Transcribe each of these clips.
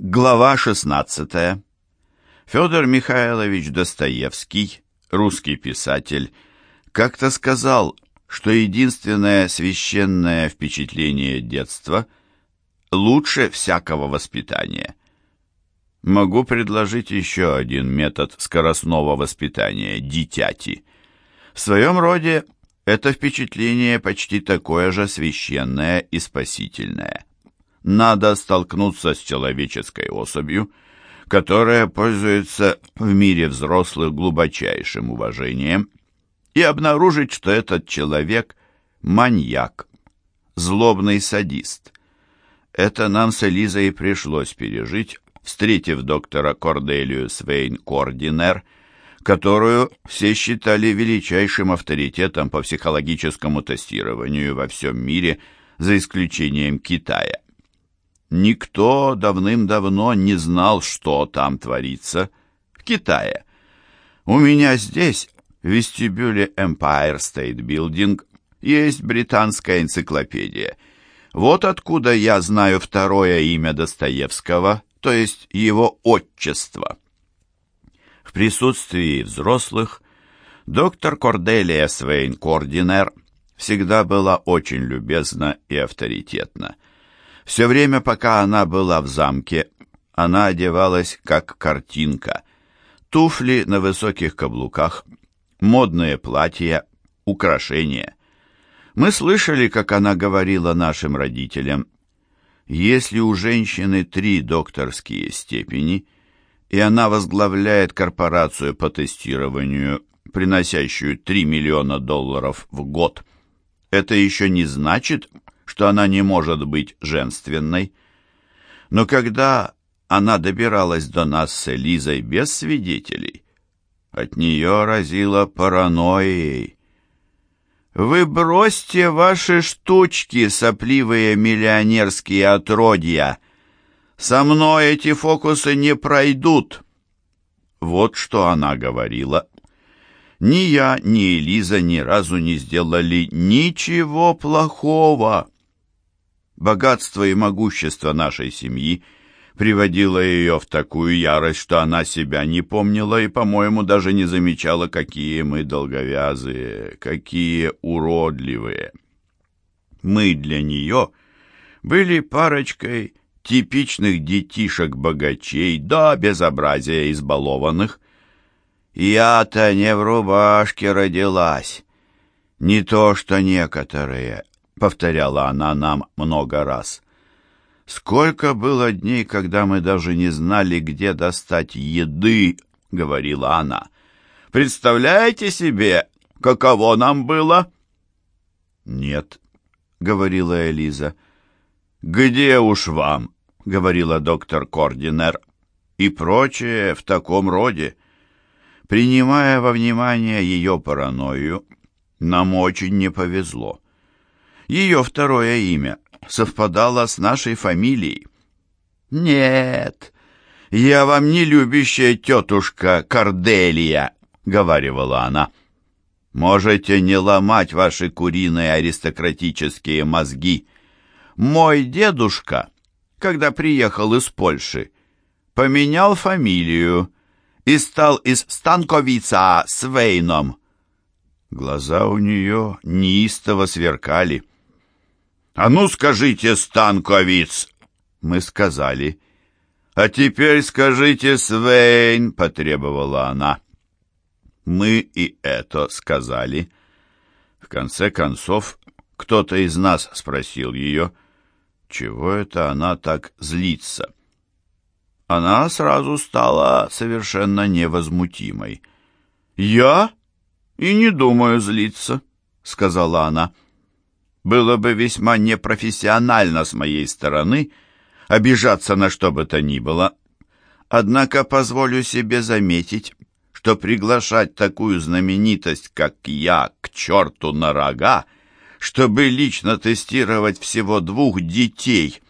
Глава 16. Федор Михайлович Достоевский, русский писатель, как-то сказал, что единственное священное впечатление детства лучше всякого воспитания. Могу предложить еще один метод скоростного воспитания дитяти. В своем роде это впечатление почти такое же священное и спасительное надо столкнуться с человеческой особью, которая пользуется в мире взрослых глубочайшим уважением, и обнаружить, что этот человек – маньяк, злобный садист. Это нам с Элизой пришлось пережить, встретив доктора Корделию Свейн Кординер, которую все считали величайшим авторитетом по психологическому тестированию во всем мире, за исключением Китая. Никто давным-давно не знал, что там творится в Китае. У меня здесь, в вестибюле Empire State Building, есть британская энциклопедия. Вот откуда я знаю второе имя Достоевского, то есть его отчество. В присутствии взрослых доктор Корделия Свейн Кординер всегда была очень любезна и авторитетна. Все время, пока она была в замке, она одевалась как картинка. Туфли на высоких каблуках, модные платья, украшения. Мы слышали, как она говорила нашим родителям, если у женщины три докторские степени, и она возглавляет корпорацию по тестированию, приносящую 3 миллиона долларов в год, это еще не значит, что она не может быть женственной. Но когда она добиралась до нас с Элизой без свидетелей, от нее разило паранойей. «Вы бросьте ваши штучки, сопливые миллионерские отродья! Со мной эти фокусы не пройдут!» Вот что она говорила. Ни я, ни Элиза ни разу не сделали ничего плохого. Богатство и могущество нашей семьи приводило ее в такую ярость, что она себя не помнила и, по-моему, даже не замечала, какие мы долговязые, какие уродливые. Мы для нее были парочкой типичных детишек-богачей, да, безобразия избалованных. Я-то не в рубашке родилась, не то что некоторые, — повторяла она нам много раз. «Сколько было дней, когда мы даже не знали, где достать еды», — говорила она. «Представляете себе, каково нам было?» «Нет», — говорила Элиза. «Где уж вам?» — говорила доктор Кординер. «И прочее в таком роде». Принимая во внимание ее паранойю, нам очень не повезло. Ее второе имя совпадало с нашей фамилией. «Нет, я вам не любящая тетушка Корделия», — говаривала она. «Можете не ломать ваши куриные аристократические мозги. Мой дедушка, когда приехал из Польши, поменял фамилию и стал из Станковица Свейном». Глаза у нее неистово сверкали. «А ну скажите, Станковиц!» Мы сказали. «А теперь скажите, Свейн!» — потребовала она. Мы и это сказали. В конце концов, кто-то из нас спросил ее, чего это она так злится. Она сразу стала совершенно невозмутимой. «Я? И не думаю злиться», — сказала она. Было бы весьма непрофессионально с моей стороны обижаться на что бы то ни было. Однако позволю себе заметить, что приглашать такую знаменитость, как я, к черту на рога, чтобы лично тестировать всего двух детей,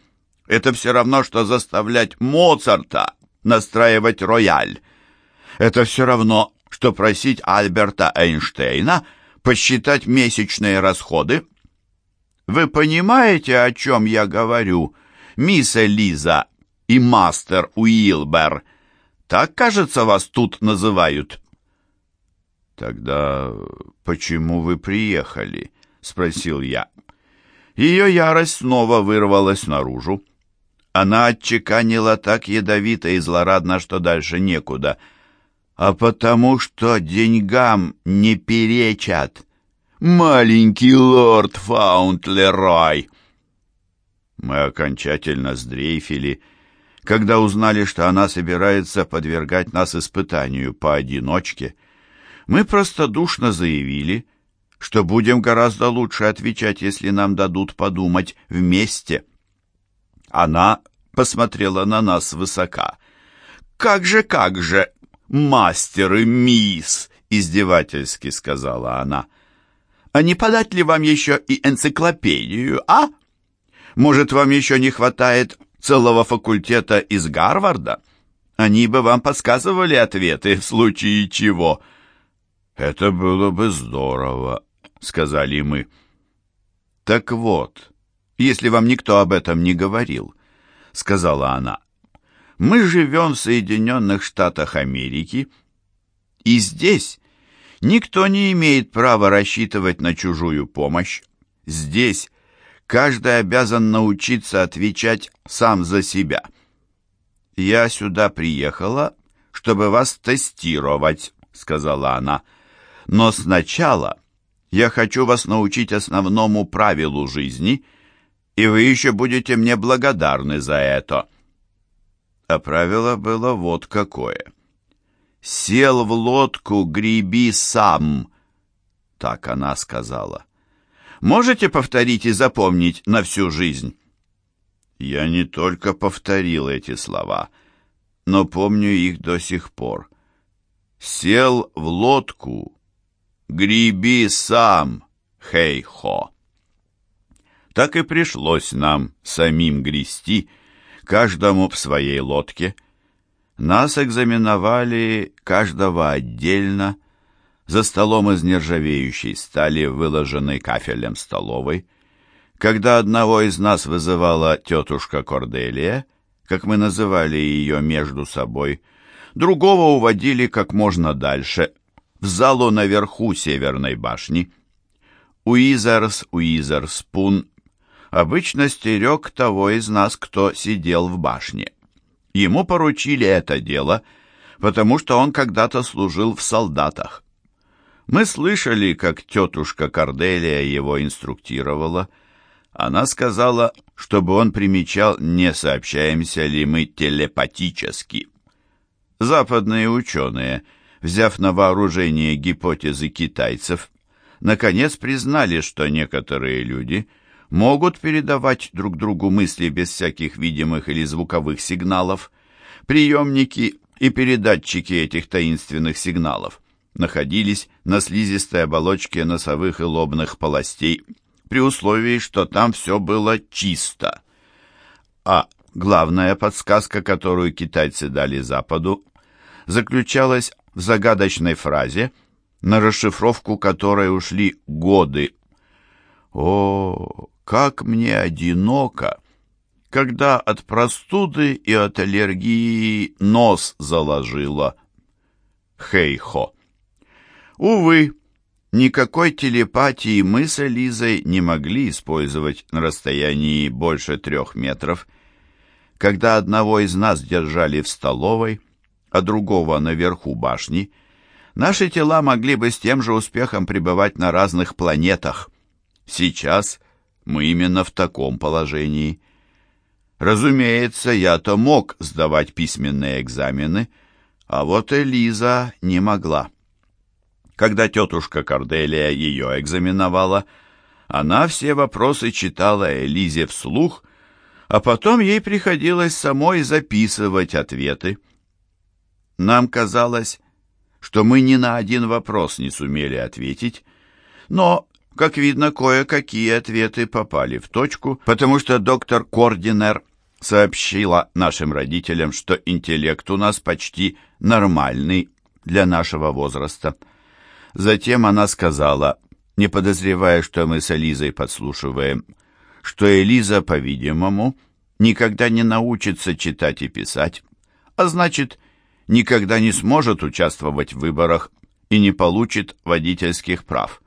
это все равно, что заставлять Моцарта настраивать рояль. Это все равно, что просить Альберта Эйнштейна посчитать месячные расходы вы понимаете, о чем я говорю, мисс Элиза?» и мастер Уилбер. Так, кажется, вас тут называют». «Тогда почему вы приехали?» — спросил я. Ее ярость снова вырвалась наружу. Она отчеканила так ядовито и злорадно, что дальше некуда. «А потому что деньгам не перечат. Маленький лорд Фаунтлерой!» Мы окончательно сдрейфили, когда узнали, что она собирается подвергать нас испытанию поодиночке. Мы простодушно заявили, что будем гораздо лучше отвечать, если нам дадут подумать вместе. Она посмотрела на нас высока. «Как же, как же, мастер и мисс!» — издевательски сказала она. «А не подать ли вам еще и энциклопедию, а? Может, вам еще не хватает целого факультета из Гарварда? Они бы вам подсказывали ответы в случае чего». «Это было бы здорово», — сказали мы. «Так вот, если вам никто об этом не говорил», — сказала она, — «мы живем в Соединенных Штатах Америки, и здесь никто не имеет права рассчитывать на чужую помощь. Здесь каждый обязан научиться отвечать сам за себя. Я сюда приехала, чтобы вас тестировать», — сказала она, — «но сначала...» Я хочу вас научить основному правилу жизни, и вы еще будете мне благодарны за это». А правило было вот какое. «Сел в лодку, греби сам», — так она сказала. «Можете повторить и запомнить на всю жизнь?» Я не только повторил эти слова, но помню их до сих пор. «Сел в лодку, Греби сам, хей-хо. Так и пришлось нам самим грести, каждому в своей лодке. Нас экзаменовали каждого отдельно, за столом из нержавеющей стали, выложенной кафелем столовой. Когда одного из нас вызывала тетушка Корделия, как мы называли ее между собой, другого уводили как можно дальше, в залу наверху Северной башни. Уизерс Уизерспун обычно стерег того из нас, кто сидел в башне. Ему поручили это дело, потому что он когда-то служил в солдатах. Мы слышали, как тетушка Корделия его инструктировала. Она сказала, чтобы он примечал, не сообщаемся ли мы телепатически. Западные ученые – взяв на вооружение гипотезы китайцев, наконец признали, что некоторые люди могут передавать друг другу мысли без всяких видимых или звуковых сигналов. Приемники и передатчики этих таинственных сигналов находились на слизистой оболочке носовых и лобных полостей, при условии, что там все было чисто. А главная подсказка, которую китайцы дали Западу, заключалась в загадочной фразе, на расшифровку которой ушли годы. «О, как мне одиноко, когда от простуды и от аллергии нос заложило!» Хей-хо! Увы, никакой телепатии мы с Элизой не могли использовать на расстоянии больше трех метров. Когда одного из нас держали в столовой, а другого наверху башни, наши тела могли бы с тем же успехом пребывать на разных планетах. Сейчас мы именно в таком положении. Разумеется, я-то мог сдавать письменные экзамены, а вот Элиза не могла. Когда тетушка Корделия ее экзаменовала, она все вопросы читала Элизе вслух, а потом ей приходилось самой записывать ответы. Нам казалось, что мы ни на один вопрос не сумели ответить, но, как видно, кое-какие ответы попали в точку, потому что доктор Кординер сообщила нашим родителям, что интеллект у нас почти нормальный для нашего возраста. Затем она сказала, не подозревая, что мы с Элизой подслушиваем, что Элиза, по-видимому, никогда не научится читать и писать, а значит, никогда не сможет участвовать в выборах и не получит водительских прав.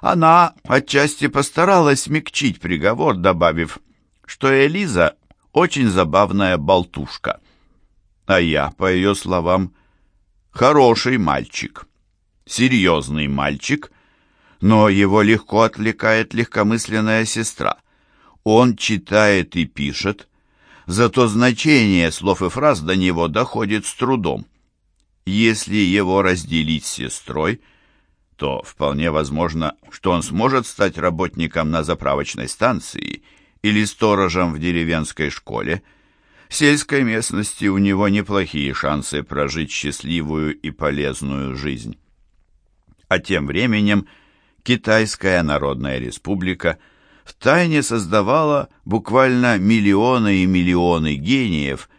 Она отчасти постаралась смягчить приговор, добавив, что Элиза очень забавная болтушка. А я, по ее словам, хороший мальчик, серьезный мальчик, но его легко отвлекает легкомысленная сестра. Он читает и пишет, зато значение слов и фраз до него доходит с трудом. Если его разделить с сестрой – то вполне возможно, что он сможет стать работником на заправочной станции или сторожем в деревенской школе. В сельской местности у него неплохие шансы прожить счастливую и полезную жизнь. А тем временем Китайская Народная Республика втайне создавала буквально миллионы и миллионы гениев –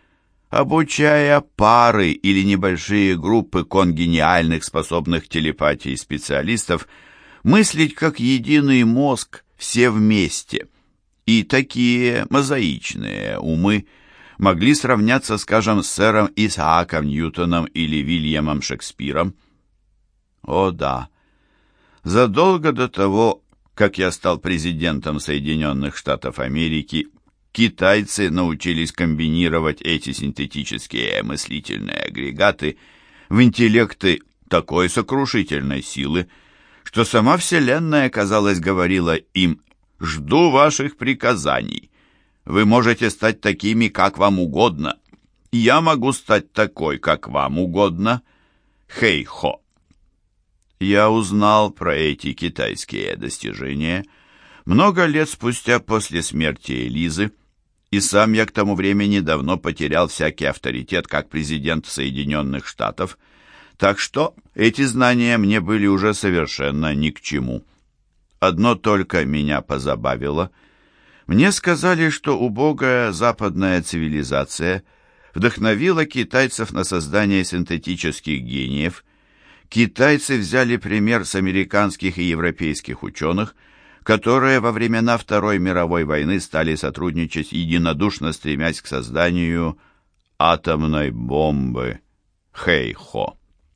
обучая пары или небольшие группы конгениальных, способных телепатии специалистов, мыслить как единый мозг все вместе. И такие мозаичные умы могли сравняться, скажем, с сэром Исааком Ньютоном или Вильямом Шекспиром. О да, задолго до того, как я стал президентом Соединенных Штатов Америки Китайцы научились комбинировать эти синтетические мыслительные агрегаты в интеллекты такой сокрушительной силы, что сама Вселенная, казалось, говорила им «Жду ваших приказаний. Вы можете стать такими, как вам угодно. Я могу стать такой, как вам угодно. Хей-хо». Я узнал про эти китайские достижения много лет спустя после смерти Элизы, и сам я к тому времени давно потерял всякий авторитет как президент Соединенных Штатов, так что эти знания мне были уже совершенно ни к чему. Одно только меня позабавило. Мне сказали, что убогая западная цивилизация вдохновила китайцев на создание синтетических гениев. Китайцы взяли пример с американских и европейских ученых – которые во времена Второй мировой войны стали сотрудничать единодушно стремясь к созданию атомной бомбы. Хей-хо.